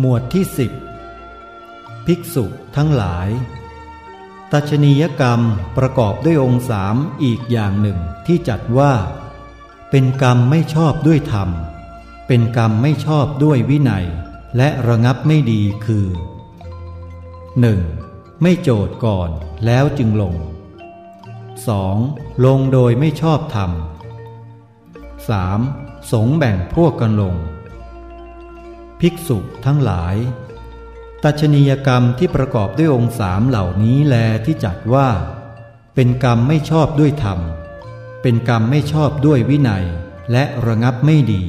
หมวดที่สิบภิกษุทั้งหลาย ตัชนียกรรมประกอบด้วยองค์สามอีกอย่างหนึ่งที่จัดว่า เป็นกรรมไม่ชอบด้วยธรรม เป็นกรรมไม่ชอบด้วยวินัย และระงับไม่ดีคือ 1. ไม่โจทย์ก่อนแล้วจึงลง 2. ลงโดยไม่ชอบธรรม 3. สงแบ่งพวกกันลง ภิกษุทั้งหลาย ตัชนียกรรมที่ประกอบด้วยองค์สามเหล่านี้แลที่จัดว่า เป็นกรรมไม่ชอบด้วยธรรม เป็นกรรมไม่ชอบด้วยวินัย และระงับไม่ดี